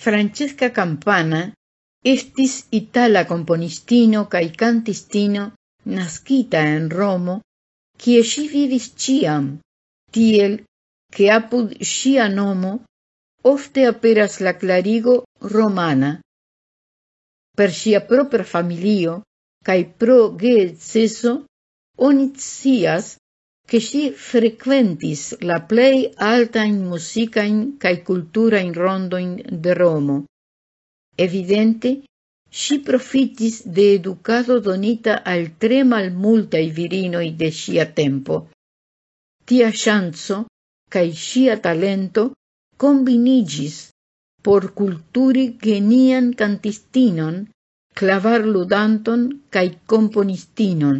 Francesca Campana estis itala componistino cae cantistino nascita en Romo, kie si vivis ciam, tiel che apud sia nomo ofte aperas la clarigo romana. Per sia propria familio, cae pro geetzeso, onitzias che si frequentis la plei altain musicain cae culturain rondoin de Romo. Evidente, si profitis de educado donita al tre malmultai virinoi de sia tempo. Tia chanzo, cae sia talento, combinigis por culturi genian cantistinon, clavar ludanton cae componistinon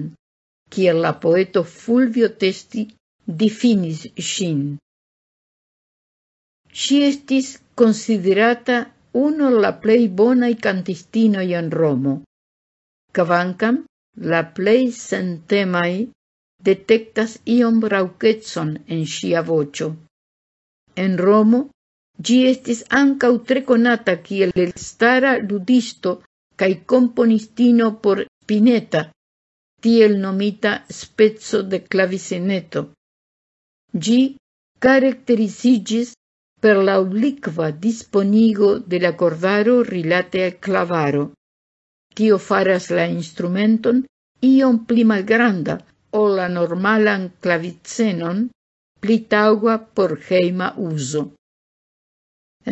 kiel la poeto Fulvio Testi difinis ŝin. Si estis considerata uno la plej bonaj kantistinoj en Romo, kvankam la plei sentemai detectas iom rauquetson en ŝia voĉo. En Romo, ĝi estis ankaŭ tre konata kiel elstara ludisto kaj componistino por Spinetta, tiel nomita spezzo de clavicineto. Gi caracterisigis per la obliqua disponigo de la cordaro rilate al clavaro. Tio faras la instrumenton iom pli malgranda o la normalan clavicenon, pli taugua por heima uso.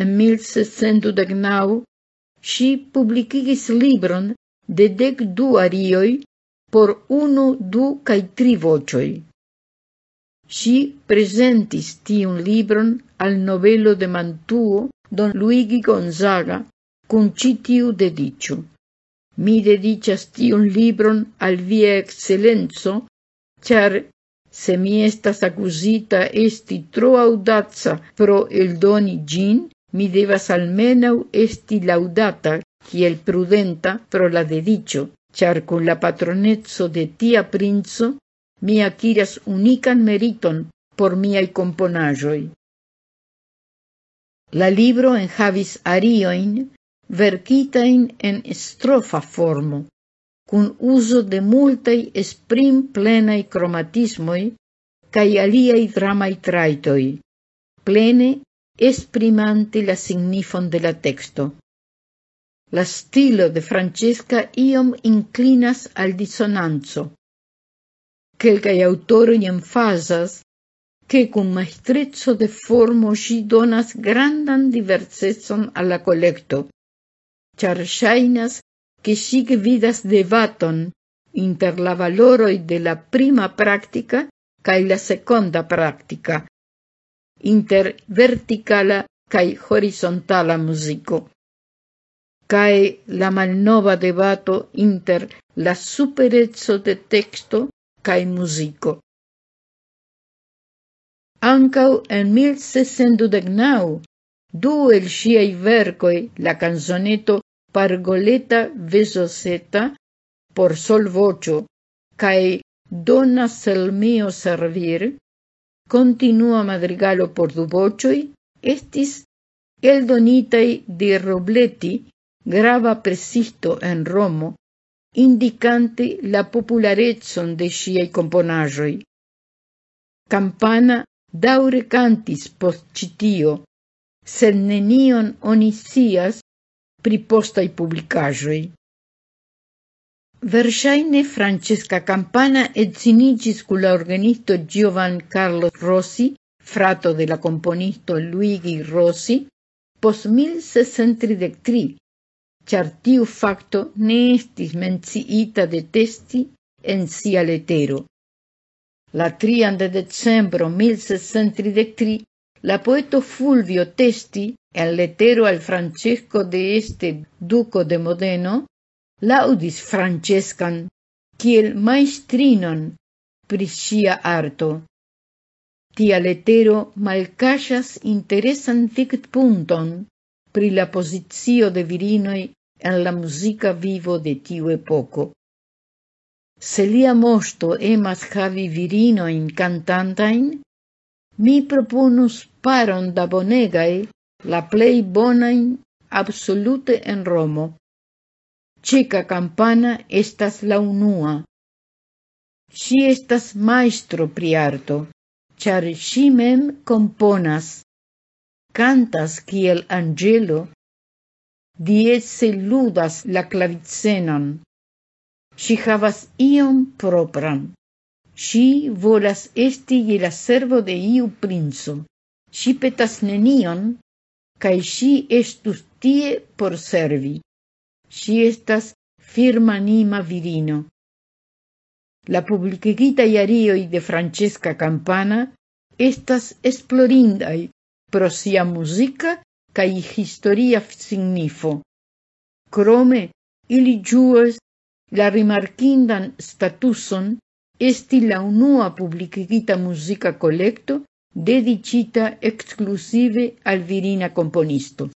En 1609 si publicigis libron de dec du arioi por unu, du cae tri vocioi. Si presentis tiun libron al novelo de Mantuo don Luigi Gonzaga cun citiu dedicio. Mi dedicias tiun libron al via excellenzo, char se mi estas esti tro audazza pro el doni gin, mi devas almenau esti laudata kiel prudenta pro la dedicio char con la patronezzo de tia prinzo mi aciras unican meriton por miai componajoi. La libro en havis arioin verkitain en estrofa formo, cun uso de multai esprim plenai cromatismoi cae aliai dramai traitoi, plene esprimante la signifon de la texto. La stilo de Francesca iom inclinas al dissonanzo. Quelcae autoroi enfasas che cum maestrezzo de formo si donas grandan diversetson alla collecto, char shainas che si vidas debaton inter la de la prima practica cae la seconda practica, inter verticala cae horizontala musico cae la malnova debato inter la superezzo de texto cae musico. Ancau en 1629, du el sciai vercoi, la canzoneto Pargoleta Vesoseta por sol vocio, cae Dona sel mio servir, continua madrigalo por du vocioi, estis eldonitai di Robletti grava presisto en Romo, indicante la popularetson de sciei componajoi. Campana daure cantis post citio, sed nenion onisias pri Francesca Campana etzinigis cu la organisto Giovan Carlos Rossi, frato de la componisto Luigi Rossi, post 1633, char tiu facto ne estis menciita de testi en sia letero. La trian de decembro 1633 la poeto Fulvio Testi, en letero al Francesco de este duco de Modeno, laudis Francescan kiel maestrinon pri sia arto. Tia letero malcallas interesan dictpunton pri la posizio de virinoi en la musica vivo de tiu epoco. Se lia mosto emas havi virino in cantantain, mi propunus paron da bonegae la plei bonain absolute en Romo. Chica campana estas la unua. Si estas maestro priarto, char mem componas, cantas kiel angelo, diece ludas la clavicenon. Si havas iom propran. Si volas esti la servo de iu princo. Si petas nenion, cae si estus tie por servi. Si estas firmanima virino. La publicigita iarioi de Francesca Campana estas esplorindai pro sia cae historia signifo. Crome, ili giuas la rimarkindan statuson esti la unua publicigita musica collecto dedicita exclusive al virina componisto.